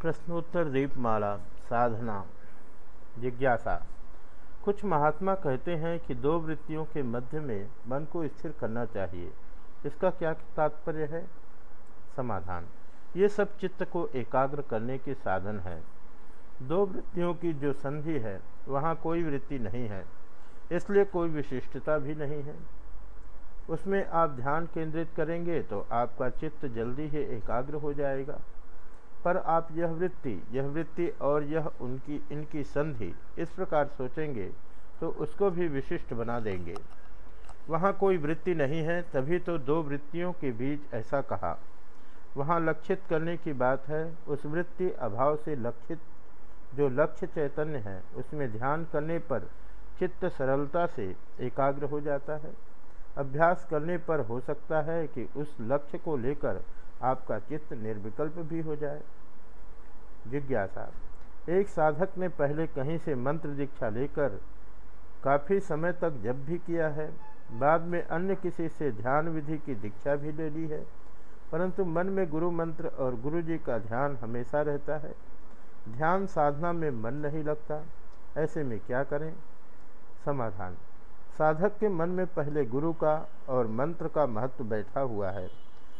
प्रश्नोत्तर दीपमाला, साधना, जिज्ञासा। कुछ महात्मा कहते हैं कि दो वृत्तियों के मध्य में मन को स्थिर करना चाहिए। इसका क्या तात्पर्य है? समाधान। ये सब चित्त को एकाग्र करने के साधन है। दो वृत्तियों की जो संधि है, वहाँ कोई वृत्ति नहीं है। इसलिए कोई विशिष्टता भी नहीं है। उसमें आप ध्यान केंद्रित करेंगे तो आपका चित्त जल्दी ही एकाग्र हो जाएगा। पर आप यह वृत्ति यह वृत्ति और यह उनकी, इनकी संधि इस प्रकार सोचेंगे तो उसको भी विशिष्ट बना देंगे। वहाँ कोई वृत्ति नहीं है, तभी तो दो वृत्तियों के बीच ऐसा कहा। वहाँ लक्षित करने की बात है, उस वृत्ति अभाव से लक्षित, जो लक्ष्य चैतन्य है, उसमें ध्यान करने पर चित्त सरलता से एकाग्र हो जाता है। अभ्यास करने पर हो सकता है कि उस लक्ष्य को लेकर आपका चित्त निर्विकल्प भी हो जाए। जिज्ञासा। एक साधक ने पहले कहीं से मंत्र दीक्षा लेकर काफ़ी समय तक जब भी किया है। बाद में अन्य किसी से ध्यान विधि की दीक्षा भी ले ली है। परंतु मन में गुरु मंत्र और गुरु जी का ध्यान हमेशा रहता है। ध्यान साधना में मन नहीं लगता। ऐसे में क्या करें? समाधान। साधक के मन में पहले गुरु का और मंत्र का महत्व बैठा हुआ है।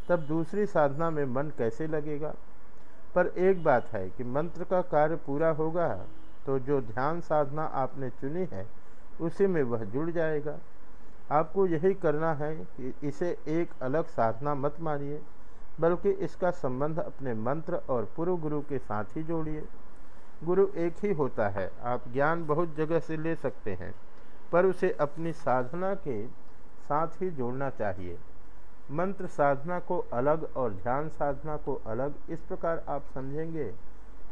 तब दूसरी साधना में मन कैसे लगेगा? पर एक बात है कि मंत्र का कार्य पूरा होगा तो जो ध्यान साधना आपने चुनी है, उसी में वह जुड़ जाएगा। आपको यही करना है कि इसे एक अलग साधना मत मानिए, बल्कि इसका संबंध अपने मंत्र और पूर्व गुरु के साथ ही जोड़िए। गुरु एक ही होता है, आप ज्ञान बहुत जगह से ले सकते हैं, पर उसे अपनी साधना के साथ ही जोड़ना चाहिए। मंत्र साधना को अलग और ध्यान साधना को अलग इस प्रकार आप समझेंगे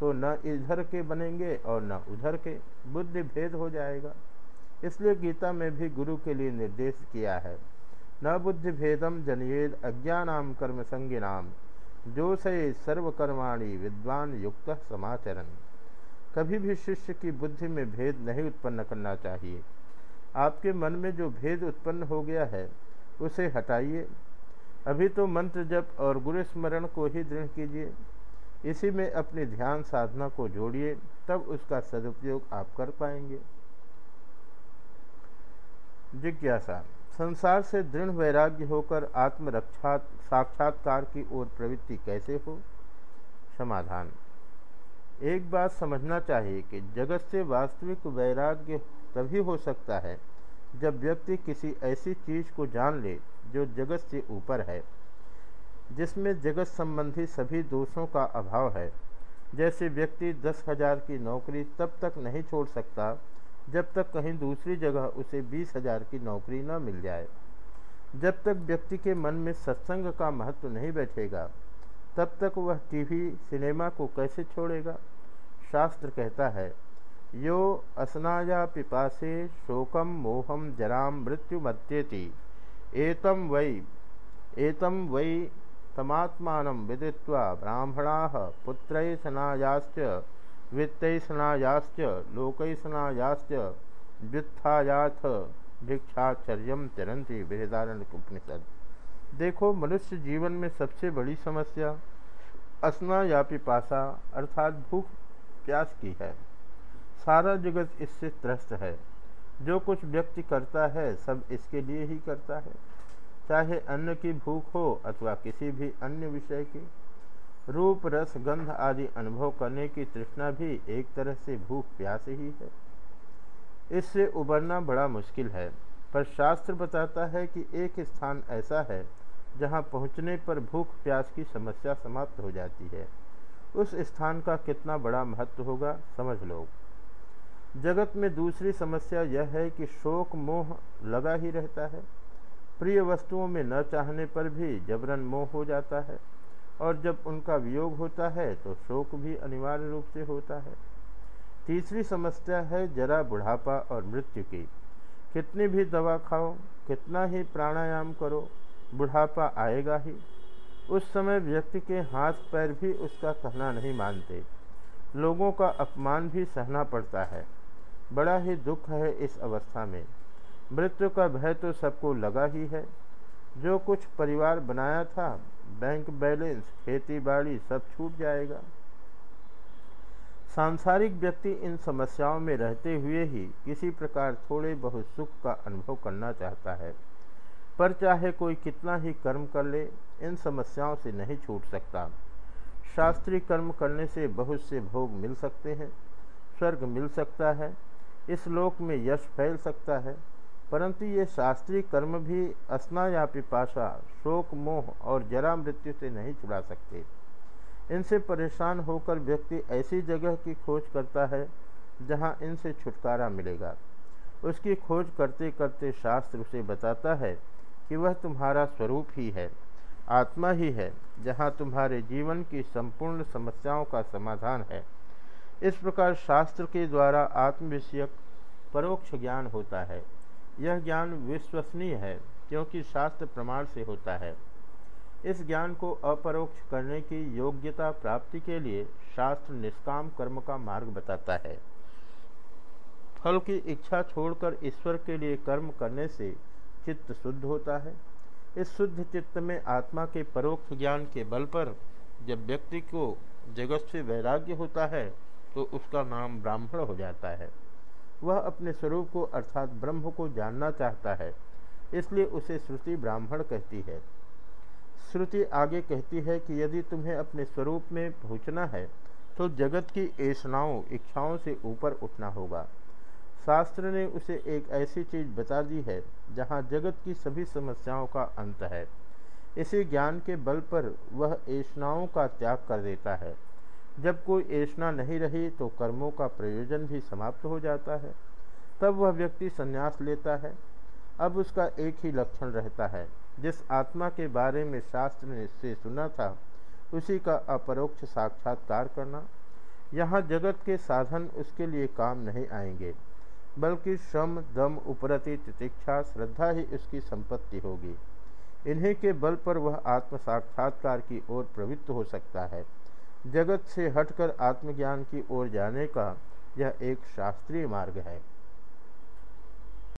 तो न इधर के बनेंगे और न उधर के, बुद्धि भेद हो जाएगा। इसलिए गीता में भी गुरु के लिए निर्देश किया है, न बुद्धि भेदम जनयेद अज्ञानाम कर्म संज्ञाम जो से सर्वकर्माणी विद्वान युक्त समाचरण कभी भी शिष्य की बुद्धि में भेद नहीं उत्पन्न करना चाहिए। आपके मन में जो भेद उत्पन्न हो गया है, उसे हटाइए। अभी तो मंत्र जप और गुरु स्मरण को ही दृढ़ कीजिए। इसी में अपनी ध्यान साधना को जोड़िए, तब उसका सदुपयोग आप कर पाएँगे। जिज्ञासा, संसार से दृढ़ वैराग्य होकर आत्मरक्षा साक्षात्कार की ओर प्रवृत्ति कैसे हो? समाधान, एक बात समझना चाहिए कि जगत से वास्तविक वैराग्य तभी हो सकता है जब व्यक्ति किसी ऐसी चीज़ को जान ले जो जगत से ऊपर है, जिसमें जगत संबंधी सभी दोषों का अभाव है। जैसे व्यक्ति दस हज़ार की नौकरी तब तक नहीं छोड़ सकता, जब तक कहीं दूसरी जगह उसे बीस हज़ार की नौकरी न मिल जाए। जब तक व्यक्ति के मन में सत्संग का महत्व नहीं बैठेगा, तब तक वह टीवी, सिनेमा को कैसे छोड़ेगा? शास्त्र कहता है, यो असनाया पिपासे शोकम मोहम जराम मृत्यु मत्येति एतम वै एतम वै तमात्मान विदित्वा ब्राह्मणा पुत्रैसनायाश्च वित्तैसनायाश्च लोकैसनायाश्च व्युत्थायाथ भिक्षाचर्य चरंती बृहदारण उपनिषद देखो, मनुष्य जीवन में सबसे बड़ी समस्या असना या पिपासा अर्थात भूख प्यास की है। सारा जगत इससे त्रस्त है। जो कुछ व्यक्ति करता है, सब इसके लिए ही करता है। चाहे अन्न की भूख हो अथवा किसी भी अन्य विषय की। रूप, रस, गंध आदि अनुभव करने की तृष्णा भी एक तरह से भूख, प्यास ही है। इससे उबरना बड़ा मुश्किल है, पर शास्त्र बताता है कि एक स्थान ऐसा है, जहाँ पहुँचने पर भूख, प्यास की समस्या समाप्त हो जाती है। उस स्थान का कितना बड़ा महत्व होगा, समझ लो। जगत में दूसरी समस्या यह है कि शोक मोह लगा ही रहता है। प्रिय वस्तुओं में न चाहने पर भी जबरन मोह हो जाता है और जब उनका वियोग होता है तो शोक भी अनिवार्य रूप से होता है। तीसरी समस्या है जरा बुढ़ापा और मृत्यु की। कितनी भी दवा खाओ, कितना ही प्राणायाम करो, बुढ़ापा आएगा ही। उस समय व्यक्ति के हाथ पैर भी उसका कहना नहीं मानते। लोगों का अपमान भी सहना पड़ता है। बड़ा ही दुख है इस अवस्था में। मृत्यु का भय तो सबको लगा ही है। जो कुछ परिवार बनाया था, बैंक बैलेंस, खेती बाड़ी सब छूट जाएगा। सांसारिक व्यक्ति इन समस्याओं में रहते हुए ही किसी प्रकार थोड़े बहुत सुख का अनुभव करना चाहता है। पर चाहे कोई कितना ही कर्म कर ले, इन समस्याओं से नहीं छूट सकता। शास्त्रीय कर्म करने से बहुत से भोग मिल सकते हैं, स्वर्ग मिल सकता है इस लोक में यश फैल सकता है। परंतु ये शास्त्रीय कर्म भी असना या पिपाशा, शोक, मोह और जरा मृत्यु से नहीं छुड़ा सकते। इनसे परेशान होकर व्यक्ति ऐसी जगह की खोज करता है, जहाँ इनसे छुटकारा मिलेगा। उसकी खोज करते करते शास्त्र उसे बताता है कि वह तुम्हारा स्वरूप ही है, आत्मा ही है, जहाँ तुम्हारे जीवन की संपूर्ण समस्याओं का समाधान है। इस प्रकार शास्त्र के द्वारा आत्मविषयक परोक्ष ज्ञान होता है। यह ज्ञान विश्वसनीय है, क्योंकि शास्त्र प्रमाण से होता है। इस ज्ञान को अपरोक्ष करने की योग्यता प्राप्ति के लिए शास्त्र निष्काम कर्म का मार्ग बताता है। फल की इच्छा छोड़कर ईश्वर के लिए कर्म करने से चित्त शुद्ध होता है। इस शुद्ध चित्त में आत्मा के परोक्ष ज्ञान के बल पर जब व्यक्ति को जगत से वैराग्य होता है तो उसका नाम ब्राह्मण हो जाता है। वह अपने स्वरूप को अर्थात ब्रह्म को जानना चाहता है, इसलिए उसे श्रुति ब्राह्मण कहती है। श्रुति आगे कहती है कि यदि तुम्हें अपने स्वरूप में पहुँचना है तो जगत की ऐसनाओं, इच्छाओं से ऊपर उठना होगा। शास्त्र ने उसे एक ऐसी चीज़ बता दी है, जहाँ जगत की सभी समस्याओं का अंत है। इसी ज्ञान के बल पर वह ऐसनाओं का त्याग कर देता है। जब कोई ऐसना नहीं रही तो कर्मों का प्रयोजन भी समाप्त हो जाता है। तब वह व्यक्ति संन्यास लेता है। अब उसका एक ही लक्षण रहता है। जिस आत्मा के बारे में शास्त्र ने से सुना था, उसी का अपरोक्ष साक्षात्कार करना। यहाँ जगत के साधन उसके लिए काम नहीं आएँगे, बल्कि श्रम, दम, उपरति, तितिक्षा, श्रद्धा ही उसकी संपत्ति होगी। इन्हीं के बल पर वह आत्म साक्षात्कार की ओर प्रवृत्त हो सकता है। जगत से हटकर आत्मज्ञान की ओर जाने का यह एक शास्त्रीय मार्ग है।